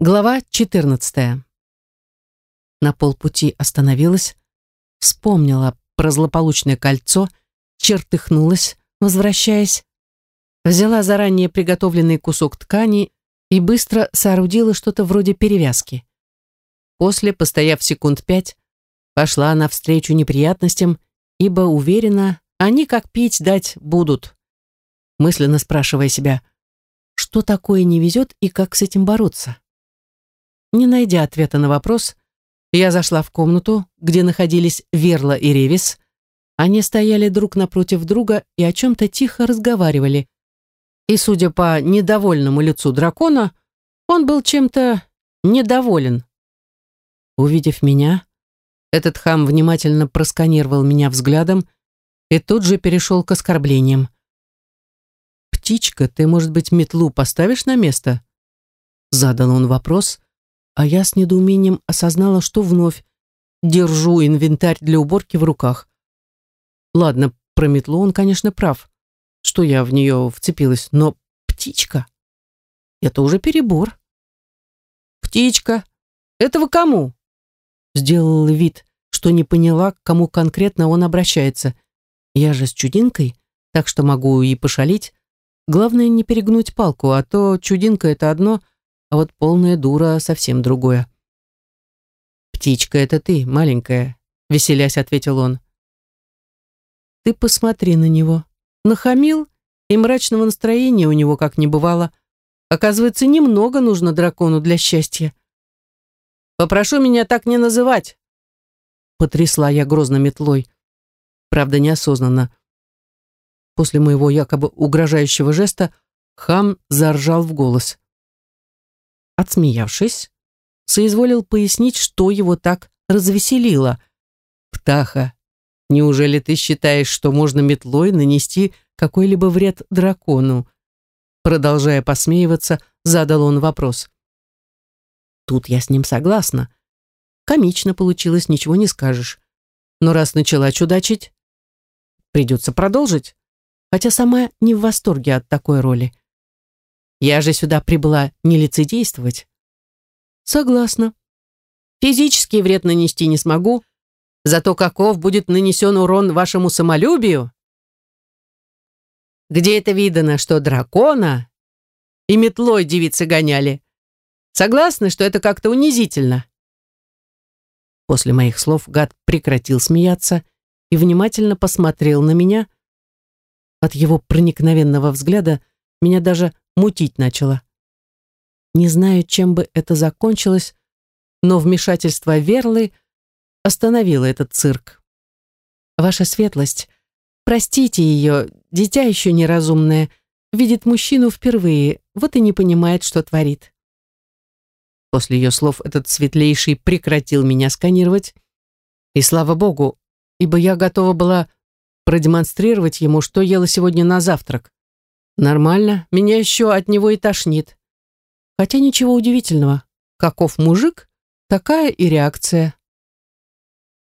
Глава 14. На полпути остановилась, вспомнила про злополучное кольцо, чертыхнулась, возвращаясь, взяла заранее приготовленный кусок ткани и быстро соорудила что-то вроде перевязки. После, постояв секунд пять, пошла навстречу неприятностям, ибо уверена, они как пить дать будут, мысленно спрашивая себя, что такое не везет и как с этим бороться. Не найдя ответа на вопрос, я зашла в комнату, где находились Верла и Ревис. Они стояли друг напротив друга и о чем-то тихо разговаривали. И, судя по недовольному лицу дракона, он был чем-то недоволен. Увидев меня, этот хам внимательно просканировал меня взглядом и тут же перешел к оскорблениям. «Птичка, ты, может быть, метлу поставишь на место?» Задал он вопрос, а я с недоумением осознала, что вновь держу инвентарь для уборки в руках. Ладно, про метлу он, конечно, прав, что я в нее вцепилась, но птичка — это уже перебор. «Птичка, этого кому?» Сделал вид, что не поняла, к кому конкретно он обращается. Я же с чудинкой, так что могу и пошалить. Главное не перегнуть палку, а то чудинка — это одно — а вот полная дура совсем другое. «Птичка, это ты, маленькая», — веселясь ответил он. «Ты посмотри на него. Нахамил, и мрачного настроения у него как не бывало. Оказывается, немного нужно дракону для счастья». «Попрошу меня так не называть», — потрясла я грозно метлой. Правда, неосознанно. После моего якобы угрожающего жеста хам заржал в голос. Отсмеявшись, соизволил пояснить, что его так развеселило. «Птаха, неужели ты считаешь, что можно метлой нанести какой-либо вред дракону?» Продолжая посмеиваться, задал он вопрос. Тут я с ним согласна. Комично получилось, ничего не скажешь. Но раз начала чудачить, придется продолжить. Хотя сама не в восторге от такой роли. Я же сюда прибыла не лицедействовать. Согласна. Физический вред нанести не смогу, зато каков будет нанесен урон вашему самолюбию? Где это видано, что дракона и метлой девицы гоняли? Согласны, что это как-то унизительно? После моих слов гад прекратил смеяться и внимательно посмотрел на меня. От его проникновенного взгляда меня даже мутить начало. Не знаю, чем бы это закончилось, но вмешательство Верлы остановило этот цирк. Ваша светлость, простите ее, дитя еще неразумное, видит мужчину впервые, вот и не понимает, что творит. После ее слов этот светлейший прекратил меня сканировать, и слава богу, ибо я готова была продемонстрировать ему, что ела сегодня на завтрак. Нормально, меня еще от него и тошнит. Хотя ничего удивительного. Каков мужик, такая и реакция.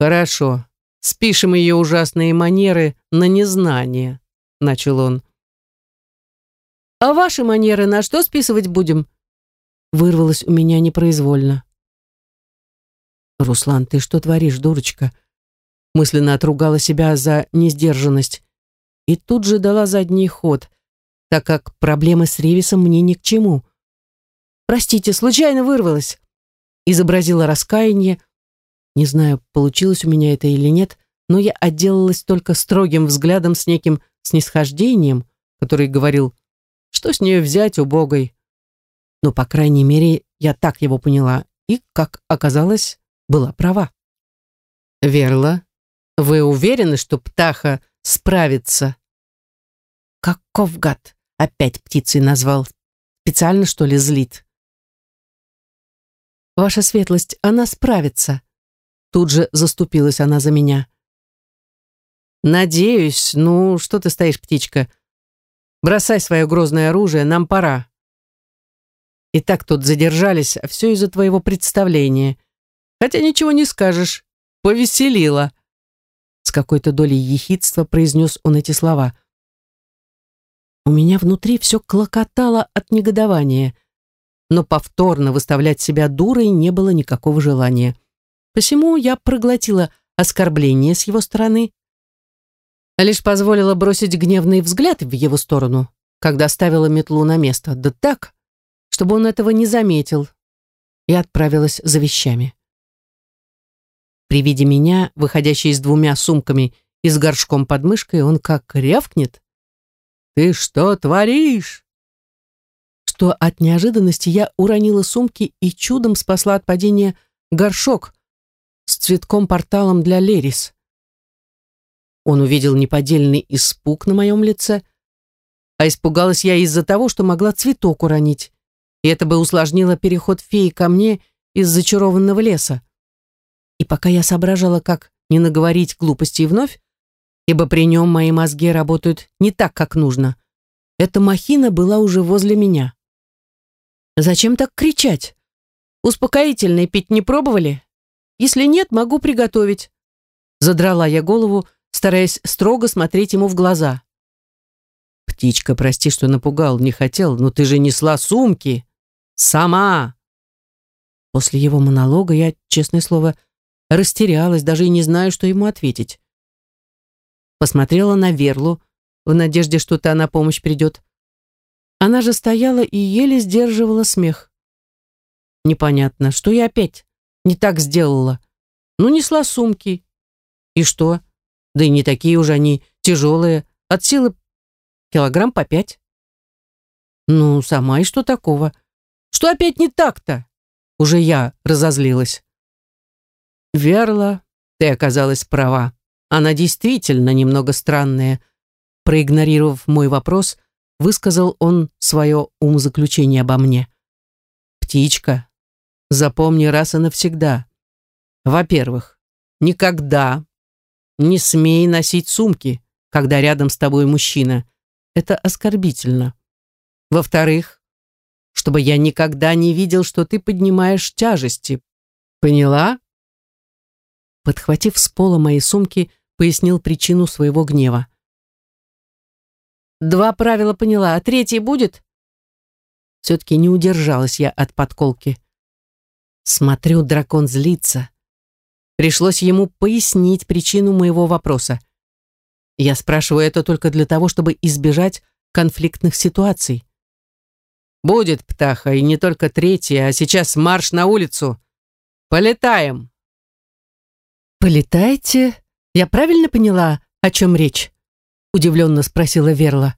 Хорошо, спишем ее ужасные манеры на незнание, начал он. А ваши манеры на что списывать будем? Вырвалось у меня непроизвольно. Руслан, ты что творишь, дурочка? Мысленно отругала себя за несдержанность и тут же дала задний ход так как проблемы с Ревисом мне ни к чему. «Простите, случайно вырвалась», — изобразила раскаяние. Не знаю, получилось у меня это или нет, но я отделалась только строгим взглядом с неким снисхождением, который говорил, что с нее взять убогой. Но, по крайней мере, я так его поняла и, как оказалось, была права. «Верла, вы уверены, что птаха справится?» «Каков гад!» Опять птицей назвал. Специально, что ли, злит? Ваша светлость, она справится. Тут же заступилась она за меня. Надеюсь, ну, что ты стоишь, птичка? Бросай свое грозное оружие, нам пора. И так тут задержались, а все из-за твоего представления. Хотя ничего не скажешь, повеселила. С какой-то долей ехидства произнес он эти слова. У меня внутри все клокотало от негодования. но повторно выставлять себя дурой не было никакого желания. Посему я проглотила оскорбление с его стороны, а лишь позволила бросить гневный взгляд в его сторону, когда ставила метлу на место, да так, чтобы он этого не заметил, и отправилась за вещами. При виде меня, выходящей с двумя сумками и с горшком под мышкой, он как рявкнет. «Ты что творишь?» Что от неожиданности я уронила сумки и чудом спасла от падения горшок с цветком-порталом для Лерис. Он увидел неподдельный испуг на моем лице, а испугалась я из-за того, что могла цветок уронить, и это бы усложнило переход феи ко мне из зачарованного леса. И пока я соображала, как не наговорить глупостей вновь, ибо при нем мои мозги работают не так, как нужно, эта махина была уже возле меня. Зачем так кричать? Успокоительное пить не пробовали? Если нет, могу приготовить. Задрала я голову, стараясь строго смотреть ему в глаза. «Птичка, прости, что напугал, не хотел, но ты же несла сумки! Сама!» После его монолога я, честное слово, растерялась, даже и не знаю, что ему ответить. Посмотрела на Верлу, в надежде, что та на помощь придет. Она же стояла и еле сдерживала смех. Непонятно, что я опять не так сделала. Ну, несла сумки. И что? Да и не такие уже они тяжелые. От силы килограмм по пять. Ну, сама и что такого? Что опять не так-то? Уже я разозлилась. Верла, ты оказалась права. Она действительно немного странная. Проигнорировав мой вопрос, высказал он свое умозаключение обо мне. Птичка, запомни раз и навсегда. Во-первых, никогда не смей носить сумки, когда рядом с тобой мужчина. Это оскорбительно. Во-вторых, чтобы я никогда не видел, что ты поднимаешь тяжести. Поняла? Подхватив с пола мои сумки, пояснил причину своего гнева. Два правила поняла, а третий будет? Все-таки не удержалась я от подколки. Смотрю, дракон злится. Пришлось ему пояснить причину моего вопроса. Я спрашиваю это только для того, чтобы избежать конфликтных ситуаций. «Будет, птаха, и не только третья, а сейчас марш на улицу. Полетаем!» «Полетаете? Я правильно поняла, о чем речь?» Удивленно спросила Верла.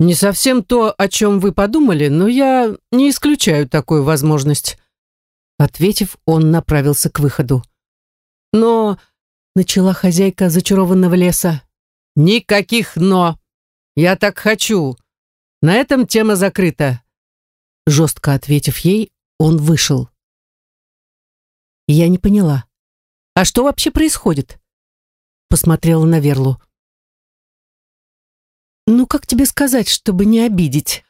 «Не совсем то, о чем вы подумали, но я не исключаю такую возможность. Ответив, он направился к выходу. «Но...» — начала хозяйка зачарованного леса. «Никаких «но». Я так хочу. На этом тема закрыта». Жестко ответив ей, он вышел. Я не поняла. «А что вообще происходит?» Посмотрела на Верлу. «Ну, как тебе сказать, чтобы не обидеть?»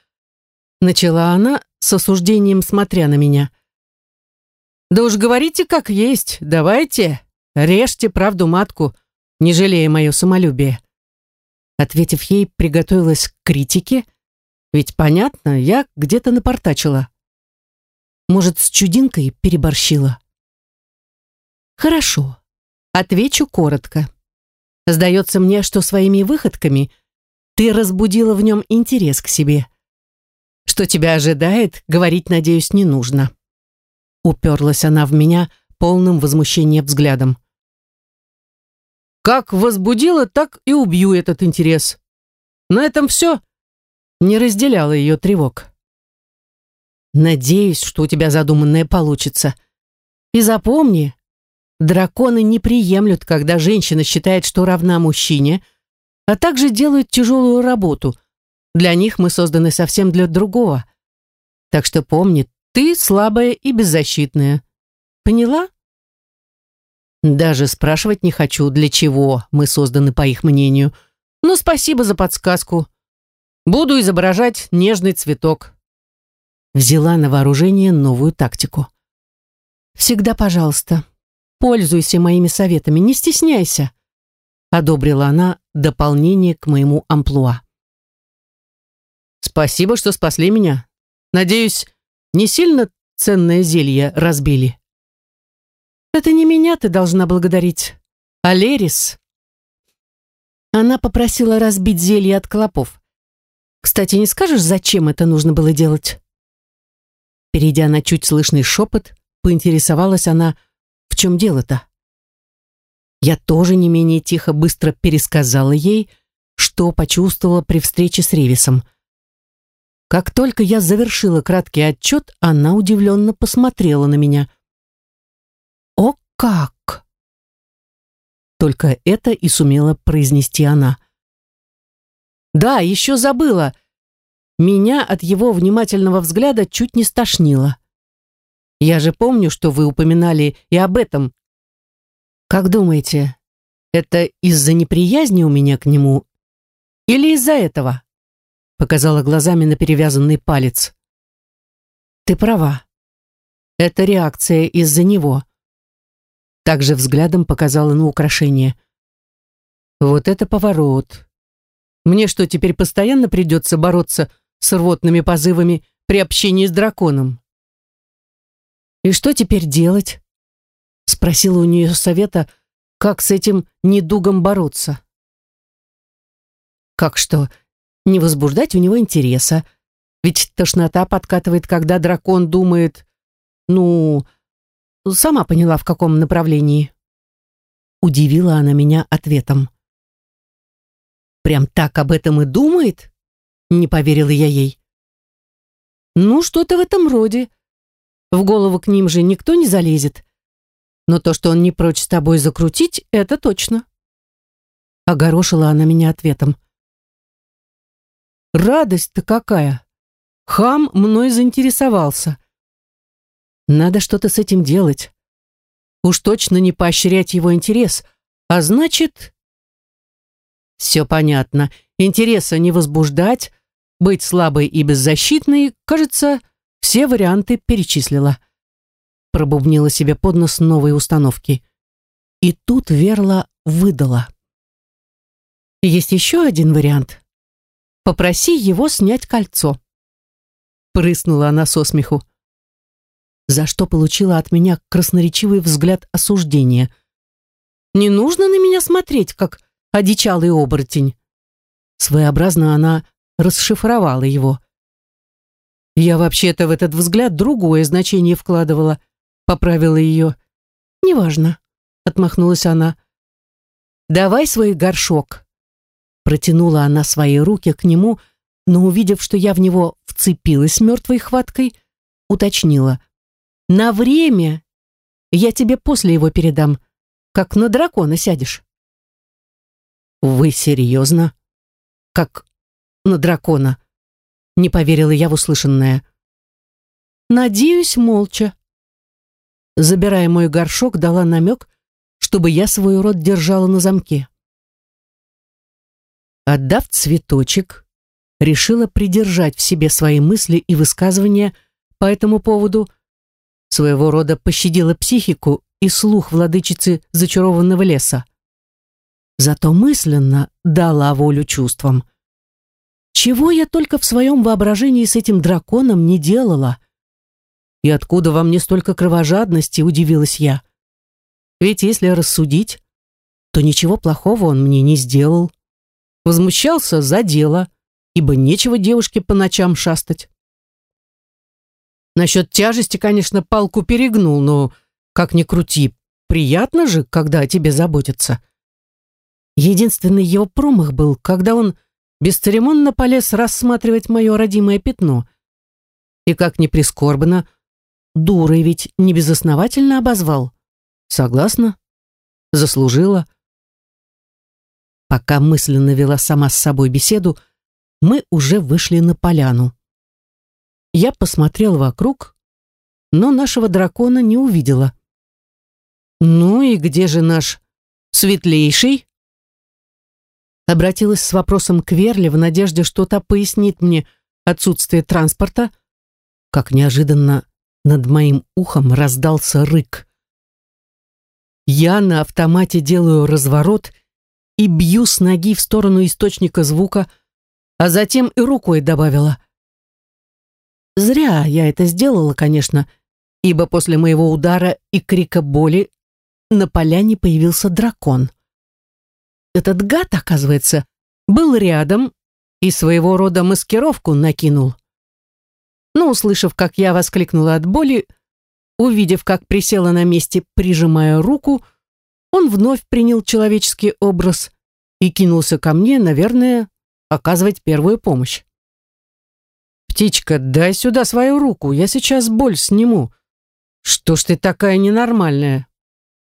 Начала она с осуждением, смотря на меня. Да уж говорите как есть, давайте, режьте правду матку, не жалея мое самолюбие. Ответив ей, приготовилась к критике, ведь, понятно, я где-то напортачила. Может, с чудинкой переборщила? Хорошо, отвечу коротко. Сдается мне, что своими выходками ты разбудила в нем интерес к себе. Что тебя ожидает, говорить, надеюсь, не нужно. Уперлась она в меня полным возмущения взглядом. Как возбудила, так и убью этот интерес. На этом все. Не разделяла ее тревог. Надеюсь, что у тебя задуманное получится. И запомни, драконы не приемлют, когда женщина считает, что равна мужчине, а также делают тяжелую работу. Для них мы созданы совсем для другого. Так что помни, ты слабая и беззащитная. Поняла? Даже спрашивать не хочу, для чего мы созданы, по их мнению. Но спасибо за подсказку. Буду изображать нежный цветок. Взяла на вооружение новую тактику. Всегда, пожалуйста, пользуйся моими советами, не стесняйся. Одобрила она дополнение к моему амплуа. Спасибо, что спасли меня. Надеюсь, не сильно ценное зелье разбили?» «Это не меня ты должна благодарить, а Лерис». Она попросила разбить зелье от клопов. «Кстати, не скажешь, зачем это нужно было делать?» Перейдя на чуть слышный шепот, поинтересовалась она, в чем дело-то. Я тоже не менее тихо быстро пересказала ей, что почувствовала при встрече с Ревисом. Как только я завершила краткий отчет, она удивленно посмотрела на меня. «О как!» Только это и сумела произнести она. «Да, еще забыла!» Меня от его внимательного взгляда чуть не стошнило. «Я же помню, что вы упоминали и об этом, как думаете, это из-за неприязни у меня к нему или из-за этого? Показала глазами на перевязанный палец. Ты права. Это реакция из-за него. Также взглядом показала на украшение. Вот это поворот. Мне что, теперь постоянно придется бороться с рвотными позывами при общении с драконом? И что теперь делать? Спросила у нее совета, как с этим недугом бороться. Как что, не возбуждать у него интереса, ведь тошнота подкатывает, когда дракон думает, ну, сама поняла, в каком направлении. Удивила она меня ответом. Прям так об этом и думает? Не поверила я ей. Ну, что-то в этом роде. В голову к ним же никто не залезет. Но то, что он не прочь с тобой закрутить, это точно. Огорошила она меня ответом. Радость-то какая! Хам мной заинтересовался. Надо что-то с этим делать. Уж точно не поощрять его интерес, а значит... Все понятно. Интереса не возбуждать, быть слабой и беззащитной, кажется, все варианты перечислила пробубнила себе под нос новые установки. И тут Верла выдала. Есть еще один вариант. Попроси его снять кольцо. Прыснула она со смеху. За что получила от меня красноречивый взгляд осуждения. Не нужно на меня смотреть, как одичалый оборотень. Своеобразно она расшифровала его. Я вообще-то в этот взгляд другое значение вкладывала — поправила ее. «Неважно», — отмахнулась она. «Давай свой горшок». Протянула она свои руки к нему, но, увидев, что я в него вцепилась мертвой хваткой, уточнила. «На время я тебе после его передам, как на дракона сядешь». «Вы серьезно? Как на дракона?» Не поверила я в услышанное. «Надеюсь, молча», забирая мой горшок, дала намек, чтобы я свой рот держала на замке. Отдав цветочек, решила придержать в себе свои мысли и высказывания по этому поводу, своего рода пощадила психику и слух владычицы зачарованного леса. Зато мысленно дала волю чувствам. Чего я только в своем воображении с этим драконом не делала. И откуда во мне столько кровожадности, удивилась я. Ведь если рассудить, то ничего плохого он мне не сделал. Возмущался за дело, ибо нечего девушке по ночам шастать. Насчет тяжести, конечно, палку перегнул, но, как ни крути, приятно же, когда о тебе заботятся. Единственный его промах был, когда он бесцеремонно полез рассматривать мое родимое пятно. И, как ни прискорбно, Дурой ведь не безосновательно обозвал. Согласна? Заслужила. Пока мысленно вела сама с собой беседу, мы уже вышли на поляну. Я посмотрел вокруг, но нашего дракона не увидела. «Ну и где же наш светлейший?» Обратилась с вопросом к Верле в надежде, что та пояснит мне отсутствие транспорта, как неожиданно над моим ухом раздался рык. Я на автомате делаю разворот и бью с ноги в сторону источника звука, а затем и рукой добавила. Зря я это сделала, конечно, ибо после моего удара и крика боли на поляне появился дракон. Этот гад, оказывается, был рядом и своего рода маскировку накинул. Но, услышав, как я воскликнула от боли, увидев, как присела на месте, прижимая руку, он вновь принял человеческий образ и кинулся ко мне, наверное, оказывать первую помощь. «Птичка, дай сюда свою руку, я сейчас боль сниму. Что ж ты такая ненормальная?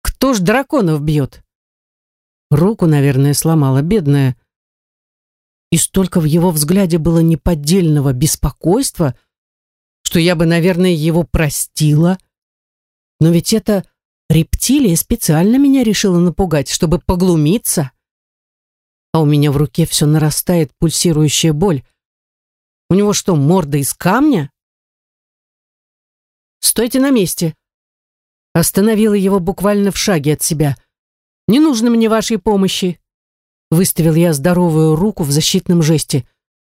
Кто ж драконов бьет?» Руку, наверное, сломала, бедная. И столько в его взгляде было неподдельного беспокойства, что я бы, наверное, его простила. Но ведь это рептилия специально меня решила напугать, чтобы поглумиться. А у меня в руке все нарастает пульсирующая боль. У него что, морда из камня? «Стойте на месте!» Остановила его буквально в шаге от себя – не нужно мне вашей помощи. Выставил я здоровую руку в защитном жесте.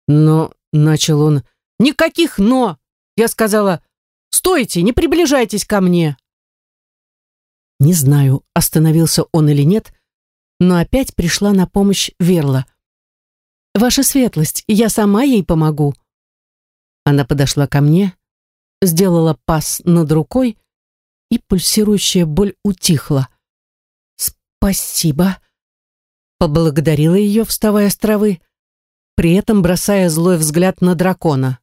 Но, начал он, никаких «но». Я сказала, стойте, не приближайтесь ко мне. Не знаю, остановился он или нет, но опять пришла на помощь Верла. «Ваша светлость, я сама ей помогу». Она подошла ко мне, сделала пас над рукой, и пульсирующая боль утихла. «Спасибо», — поблагодарила ее, вставая с травы, при этом бросая злой взгляд на дракона.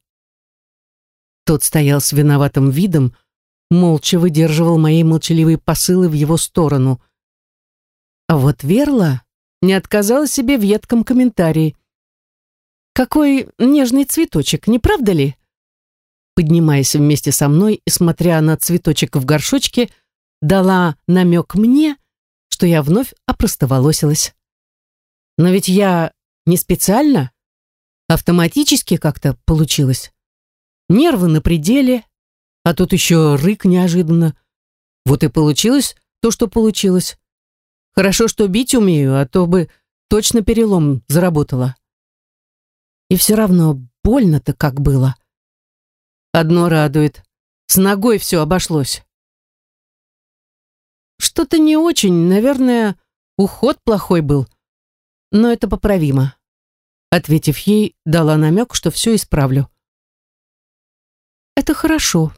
Тот стоял с виноватым видом, молча выдерживал мои молчаливые посылы в его сторону. А вот Верла не отказала себе в едком комментарии. «Какой нежный цветочек, не правда ли?» Поднимаясь вместе со мной и смотря на цветочек в горшочке, дала намек мне — что я вновь опростоволосилась. Но ведь я не специально, автоматически как-то получилось. Нервы на пределе, а тут еще рык неожиданно. Вот и получилось то, что получилось. Хорошо, что бить умею, а то бы точно перелом заработала. И все равно больно-то как было. Одно радует. С ногой все обошлось. Что-то не очень, наверное, уход плохой был. Но это поправимо. Ответив ей, дала намек, что все исправлю. Это хорошо.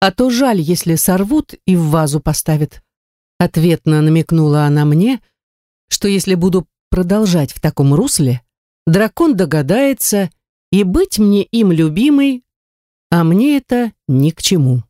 А то жаль, если сорвут и в вазу поставят. Ответно намекнула она мне, что если буду продолжать в таком русле, дракон догадается и быть мне им любимой, а мне это ни к чему.